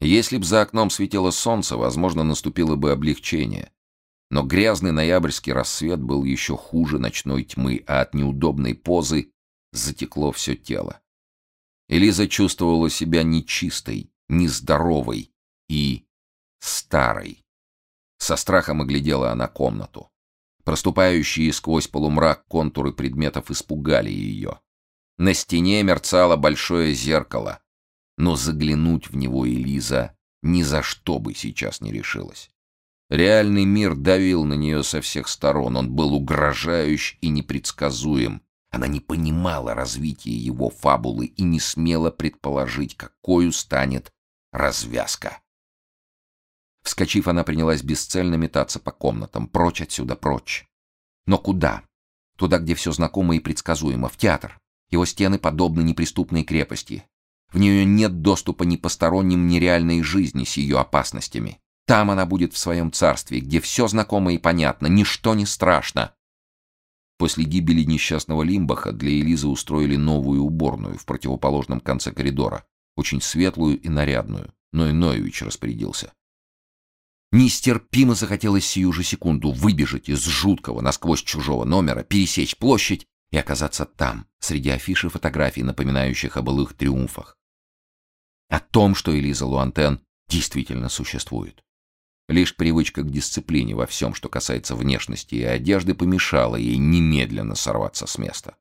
Если б за окном светило солнце, возможно, наступило бы облегчение. Но грязный ноябрьский рассвет был еще хуже ночной тьмы, а от неудобной позы затекло все тело. Элиза чувствовала себя нечистой, нездоровой и старой. Со страхом оглядела она комнату. Проступающие сквозь полумрак контуры предметов испугали ее. На стене мерцало большое зеркало, но заглянуть в него Элиза ни за что бы сейчас не решилась. Реальный мир давил на нее со всех сторон, он был угрожающ и непредсказуем. Она не понимала развития его фабулы и не смела предположить, какой станет развязка. Вскочив, она принялась бесцельно метаться по комнатам, прочь отсюда, прочь. Но куда? Туда, где все знакомо и предсказуемо, в театр. Его стены подобны неприступной крепости. В нее нет доступа ни посторонним, ни реальной жизни с ее опасностями. Там она будет в своем царстве, где все знакомо и понятно, ничто не страшно. После гибели несчастного Лимбаха для Элизы устроили новую уборную в противоположном конце коридора, очень светлую и нарядную, но и Ноевич распорядился. Нестерпимо захотелось сию же секунду выбежать из жуткого насквозь чужого номера, пересечь площадь и оказаться там, среди афиши фотографий, напоминающих о былых триумфах. О том, что Элиза Луантен действительно существует. Лишь привычка к дисциплине во всем, что касается внешности и одежды, помешала ей немедленно сорваться с места.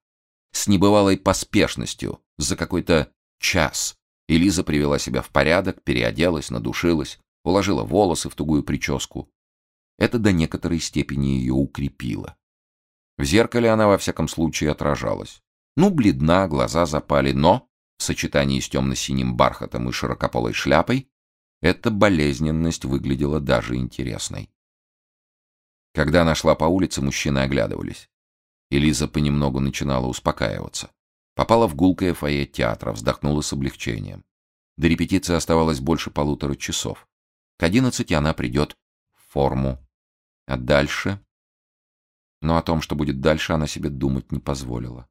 С небывалой поспешностью, за какой-то час, Элиза привела себя в порядок, переоделась, надушилась, уложила волосы в тугую прическу. Это до некоторой степени ее укрепило. В зеркале она во всяком случае отражалась. Ну, бледна, глаза запали, но, в сочетании с темно-синим бархатом и широкополой шляпой, эта болезненность выглядела даже интересной. Когда она шла по улице, мужчины оглядывались. Элиза понемногу начинала успокаиваться. Попала в гулкое фойе театра, вздохнула с облегчением. До репетиции оставалось больше полутора часов. К одиннадцати она придет в форму. А дальше... Но о том, что будет дальше, она себе думать не позволила.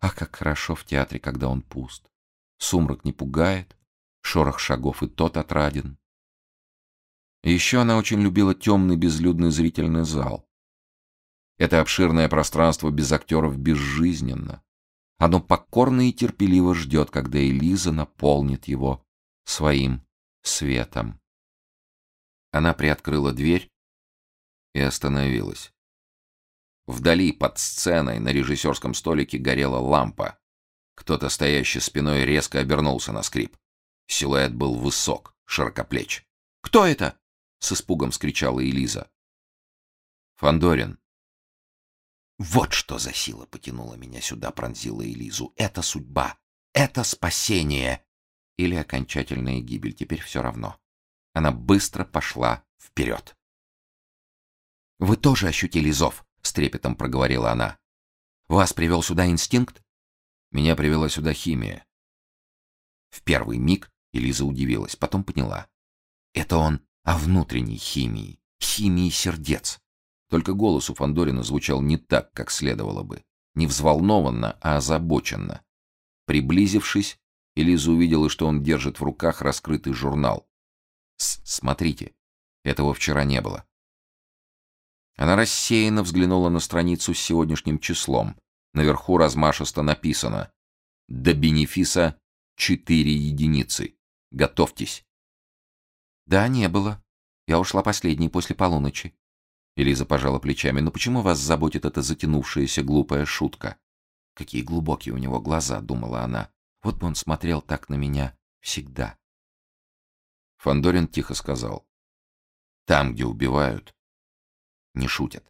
Ах, как хорошо в театре, когда он пуст. Сумрак не пугает, шорох шагов и тот отраден. Еще она очень любила темный безлюдный зрительный зал. Это обширное пространство без актеров безжизненно. Оно покорно и терпеливо ждет, когда Элиза наполнит его своим светом. Она приоткрыла дверь и остановилась. Вдали, под сценой, на режиссерском столике горела лампа. Кто-то, стоящий спиной, резко обернулся на скрип. Силуэт был высок, широкоплеч. «Кто это?» — с испугом скричала Элиза. «Фандорин». «Вот что за сила потянула меня сюда», — пронзила Элизу. «Это судьба! Это спасение!» Или окончательная гибель, теперь все равно. Она быстро пошла вперед. «Вы тоже ощутили зов?» — с трепетом проговорила она. «Вас привел сюда инстинкт?» «Меня привела сюда химия». В первый миг Элиза удивилась, потом поняла. Это он о внутренней химии, химии сердец. Только голос у Фандорина звучал не так, как следовало бы. Не взволнованно, а озабоченно. Приблизившись, Элиза увидела, что он держит в руках раскрытый журнал. С «Смотрите, этого вчера не было». Она рассеянно взглянула на страницу с сегодняшним числом. Наверху размашисто написано «До бенефиса четыре единицы». Готовьтесь. Да, не было. Я ушла последней после полуночи. Элиза пожала плечами. Но почему вас заботит эта затянувшаяся глупая шутка? Какие глубокие у него глаза, думала она. Вот бы он смотрел так на меня всегда. Фандорин тихо сказал: "Там, где убивают, не шутят".